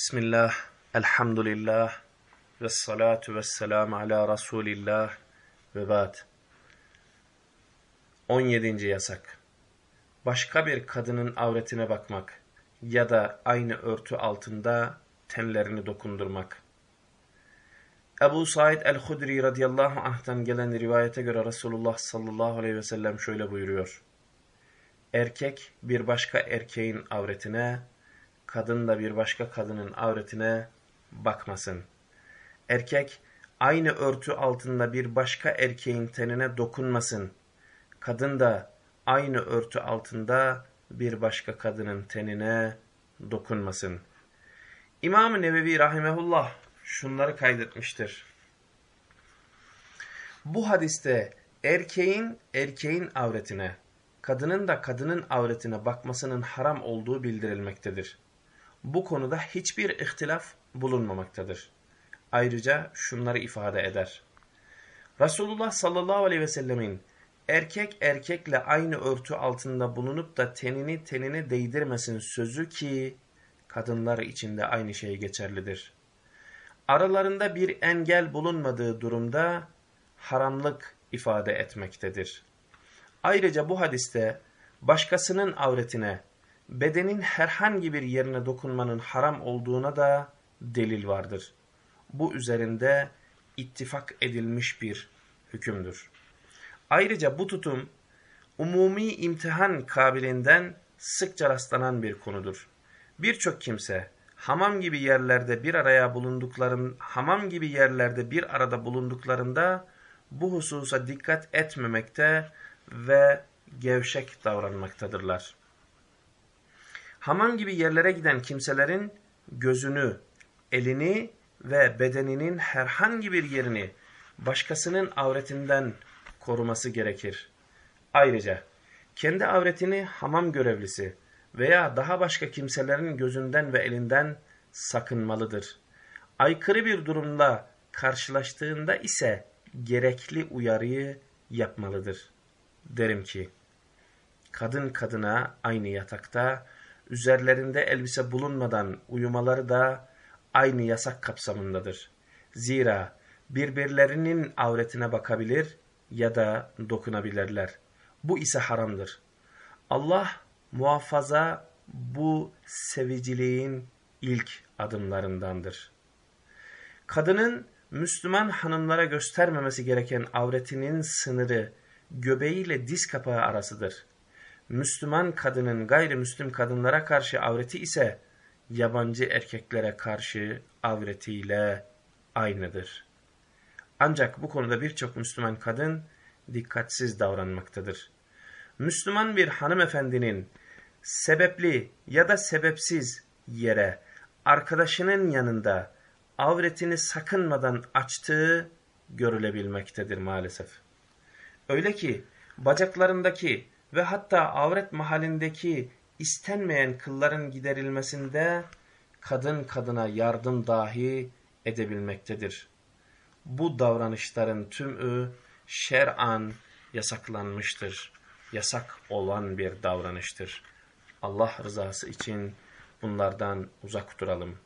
Bismillah, elhamdülillah, ve salatu ve selamu ala Resulillah ve ba'd. 17. yasak. Başka bir kadının avretine bakmak ya da aynı örtü altında tenlerini dokundurmak. Ebu Said el-Hudri radıyallahu anh'tan gelen rivayete göre Resulullah sallallahu aleyhi ve sellem şöyle buyuruyor. Erkek bir başka erkeğin avretine, kadın da bir başka kadının avretine bakmasın. Erkek aynı örtü altında bir başka erkeğin tenine dokunmasın. Kadın da aynı örtü altında bir başka kadının tenine dokunmasın. İmam-ı Nevevi Rahimehullah şunları kaydetmiştir. Bu hadiste erkeğin erkeğin avretine, kadının da kadının avretine bakmasının haram olduğu bildirilmektedir. Bu konuda hiçbir ihtilaf bulunmamaktadır. Ayrıca şunları ifade eder. Resulullah sallallahu aleyhi ve sellemin erkek erkekle aynı örtü altında bulunup da tenini tenine değdirmesin sözü ki kadınlar için de aynı şey geçerlidir. Aralarında bir engel bulunmadığı durumda haramlık ifade etmektedir. Ayrıca bu hadiste başkasının avretine, bedenin herhangi bir yerine dokunmanın haram olduğuna da delil vardır. Bu üzerinde ittifak edilmiş bir hükümdür. Ayrıca bu tutum umumi imtihan kabilinden sıkça rastlanan bir konudur. Birçok kimse hamam gibi yerlerde bir araya bulundukların hamam gibi yerlerde bir arada bulunduklarında bu hususa dikkat etmemekte ve gevşek davranmaktadırlar. Hamam gibi yerlere giden kimselerin gözünü, elini ve bedeninin herhangi bir yerini başkasının avretinden koruması gerekir. Ayrıca kendi avretini hamam görevlisi veya daha başka kimselerin gözünden ve elinden sakınmalıdır. Aykırı bir durumla karşılaştığında ise gerekli uyarıyı yapmalıdır. Derim ki, kadın kadına aynı yatakta, üzerlerinde elbise bulunmadan uyumaları da aynı yasak kapsamındadır. Zira birbirlerinin avretine bakabilir ya da dokunabilirler. Bu ise haramdır. Allah muhafaza bu seviciliğin ilk adımlarındandır. Kadının Müslüman hanımlara göstermemesi gereken avretinin sınırı göbeğiyle diz kapağı arasıdır. Müslüman kadının gayrimüslim kadınlara karşı avreti ise yabancı erkeklere karşı avretiyle aynıdır. Ancak bu konuda birçok Müslüman kadın dikkatsiz davranmaktadır. Müslüman bir hanımefendinin sebepli ya da sebepsiz yere arkadaşının yanında avretini sakınmadan açtığı görülebilmektedir maalesef. Öyle ki bacaklarındaki ve hatta avret mahallindeki istenmeyen kılların giderilmesinde kadın kadına yardım dahi edebilmektedir. Bu davranışların tümü şer'an yasaklanmıştır. Yasak olan bir davranıştır. Allah rızası için bunlardan uzak duralım.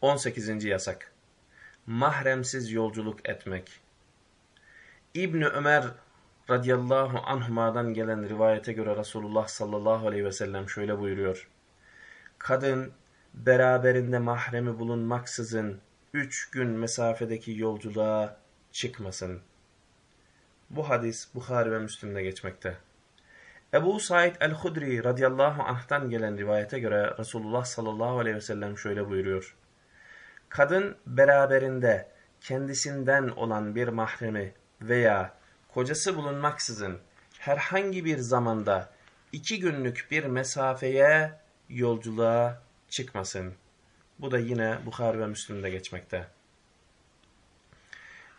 18. yasak. Mahremsiz yolculuk etmek. İbni Ömer radıyallahu anhuma'dan gelen rivayete göre Resulullah sallallahu aleyhi ve sellem şöyle buyuruyor. Kadın beraberinde mahremi bulunmaksızın üç gün mesafedeki yolculuğa çıkmasın. Bu hadis Bukhari ve Müslim'de geçmekte. Ebu Said el-Hudri radıyallahu anh'tan gelen rivayete göre Resulullah sallallahu aleyhi ve sellem şöyle buyuruyor. Kadın beraberinde kendisinden olan bir mahremi veya kocası bulunmaksızın herhangi bir zamanda iki günlük bir mesafeye yolculuğa çıkmasın. Bu da yine Bukhari ve Müslim'de geçmekte.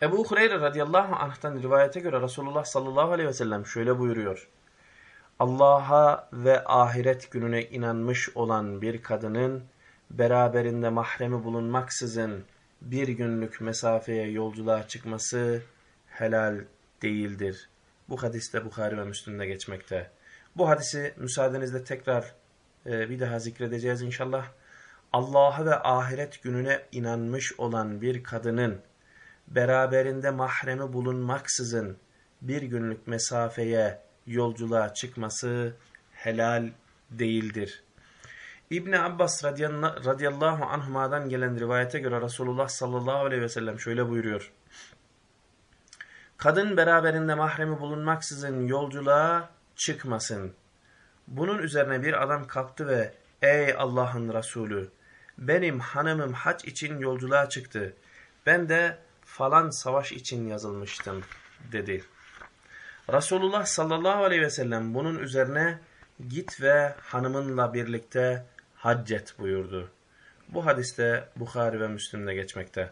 Ebu Hureyre radıyallahu anh'tan rivayete göre Resulullah sallallahu aleyhi ve sellem şöyle buyuruyor. Allah'a ve ahiret gününe inanmış olan bir kadının beraberinde mahremi bulunmaksızın bir günlük mesafeye yolculuğa çıkması helal değildir. Bu hadiste Bukhari ve Müslim'de geçmekte. Bu hadisi müsaadenizle tekrar e, bir daha zikredeceğiz inşallah. Allah'a ve ahiret gününe inanmış olan bir kadının beraberinde mahremi bulunmaksızın bir günlük mesafeye yolculuğa çıkması helal değildir. İbni Abbas radıyallahu anhuma'dan gelen rivayete göre Resulullah sallallahu aleyhi ve sellem şöyle buyuruyor. Kadın beraberinde mahremi bulunmaksızın yolculuğa çıkmasın. Bunun üzerine bir adam kalktı ve ey Allah'ın Resulü benim hanımım haç için yolculuğa çıktı. Ben de falan savaş için yazılmıştım dedi. Resulullah sallallahu aleyhi ve sellem bunun üzerine git ve hanımınla birlikte haccet buyurdu. Bu hadiste Bukhari ve Müslim'de geçmekte.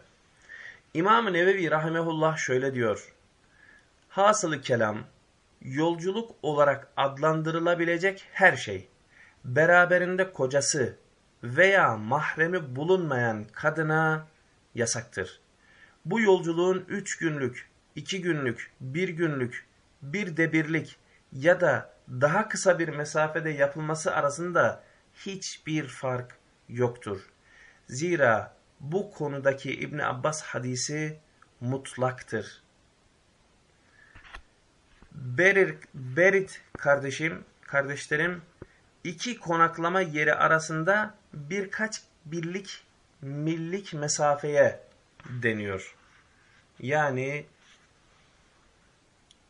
İmam-ı Nevevi rahimehullah şöyle diyor. Hasılı kelam, yolculuk olarak adlandırılabilecek her şey, beraberinde kocası veya mahremi bulunmayan kadına yasaktır. Bu yolculuğun üç günlük, iki günlük, bir günlük, bir de birlik ya da daha kısa bir mesafede yapılması arasında hiçbir fark yoktur. Zira bu konudaki İbn Abbas hadisi mutlaktır. Berir, Berit kardeşim, kardeşlerim iki konaklama yeri arasında birkaç birlik millik mesafeye deniyor. Yani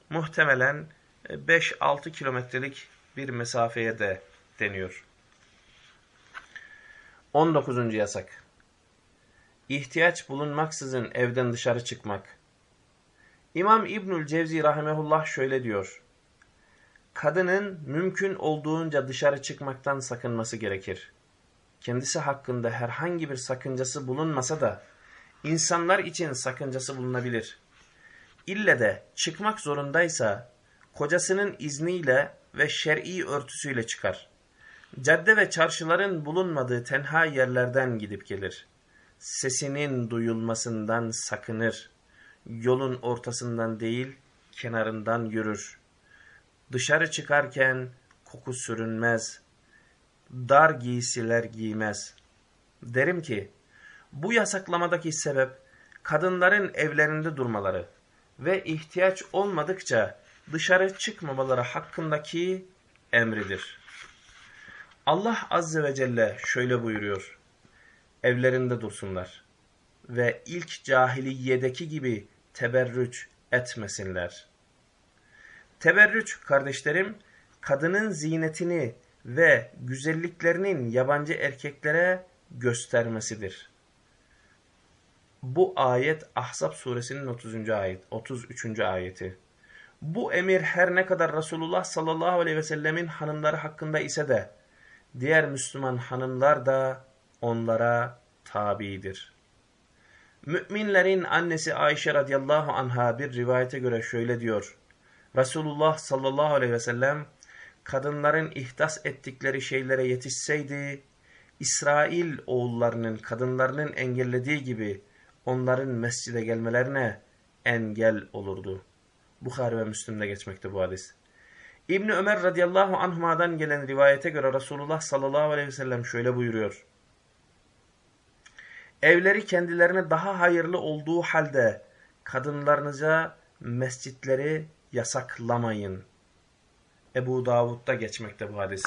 muhtemelen 5-6 kilometrelik bir mesafeye de deniyor. 19. yasak. İhtiyaç bulunmaksızın evden dışarı çıkmak. İmam İbnül Cevzi rahimehullah şöyle diyor. Kadının mümkün olduğunca dışarı çıkmaktan sakınması gerekir. Kendisi hakkında herhangi bir sakıncası bulunmasa da insanlar için sakıncası bulunabilir. İlle de çıkmak zorundaysa kocasının izniyle ve şer'i örtüsüyle çıkar. Cadde ve çarşıların bulunmadığı tenha yerlerden gidip gelir. Sesinin duyulmasından sakınır. Yolun ortasından değil, kenarından yürür. Dışarı çıkarken koku sürünmez. Dar giysiler giymez. Derim ki, bu yasaklamadaki sebep kadınların evlerinde durmaları ve ihtiyaç olmadıkça dışarı çıkmamaları hakkındaki emridir. Allah Azze ve Celle şöyle buyuruyor. Evlerinde dursunlar ve ilk cahiliyedeki gibi teberrüç etmesinler. Teberrüç kardeşlerim, kadının zinetini ve güzelliklerinin yabancı erkeklere göstermesidir. Bu ayet Ahzab suresinin 30. ayet, 33. ayeti. Bu emir her ne kadar Resulullah sallallahu aleyhi ve sellemin hanımları hakkında ise de diğer Müslüman hanımlar da onlara tabidir. Müminlerin annesi Ayşe radıyallahu anha bir rivayete göre şöyle diyor. Resulullah sallallahu aleyhi ve sellem kadınların ihdas ettikleri şeylere yetişseydi İsrail oğullarının kadınlarının engellediği gibi onların mescide gelmelerine engel olurdu. Bukhari ve Müslim'de geçmekte bu hadis. İbn Ömer radıyallahu anhuma'dan gelen rivayete göre Resulullah sallallahu aleyhi ve sellem şöyle buyuruyor. Evleri kendilerine daha hayırlı olduğu halde kadınlarınıza mescitleri yasaklamayın. Ebu Davud'da geçmekte bu hadis.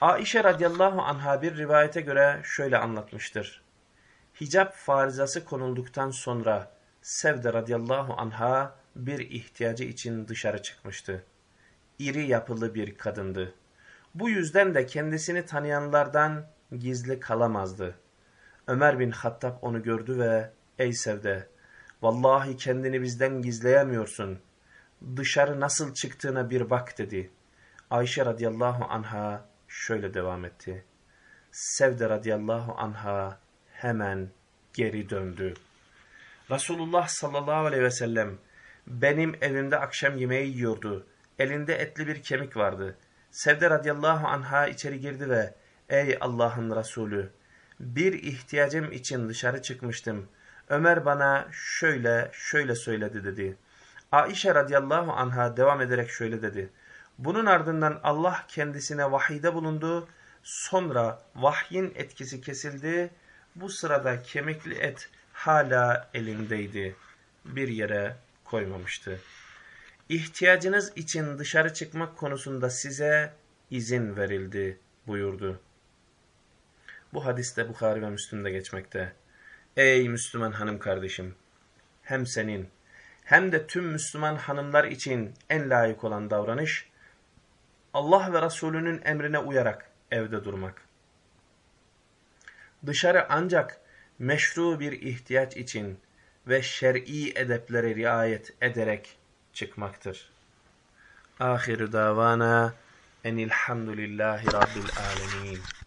Aişe radıyallahu anha bir rivayete göre şöyle anlatmıştır. Hicap farizası konulduktan sonra Sevde radıyallahu anha bir ihtiyacı için dışarı çıkmıştı. İri yapılı bir kadındı. Bu yüzden de kendisini tanıyanlardan gizli kalamazdı. Ömer bin Hattab onu gördü ve ''Ey Sevde, vallahi kendini bizden gizleyemiyorsun. Dışarı nasıl çıktığına bir bak.'' dedi. Ayşe radıyallahu anha şöyle devam etti. Sevde radıyallahu anha hemen geri döndü. Resulullah sallallahu aleyhi ve sellem benim evimde akşam yemeği yiyordu. Elinde etli bir kemik vardı. Sevde radıyallahu anha içeri girdi ve ''Ey Allah'ın Resulü, bir ihtiyacım için dışarı çıkmıştım. Ömer bana şöyle şöyle söyledi.'' dedi. Aişe radıyallahu anha devam ederek şöyle dedi. Bunun ardından Allah kendisine vahide bulundu Sonra vahyin etkisi kesildi. Bu sırada kemikli et hala elindeydi. Bir yere koymamıştı. İhtiyacınız için dışarı çıkmak konusunda size izin verildi buyurdu. Bu hadiste Bukhari ve Müslüm'de geçmekte. Ey Müslüman hanım kardeşim! Hem senin hem de tüm Müslüman hanımlar için en layık olan davranış, Allah ve Resulünün emrine uyarak evde durmak. Dışarı ancak meşru bir ihtiyaç için ve şer'i edeplere riayet ederek çıkmaktır. Ahir davana enilhamdülillahi rabbil alemin.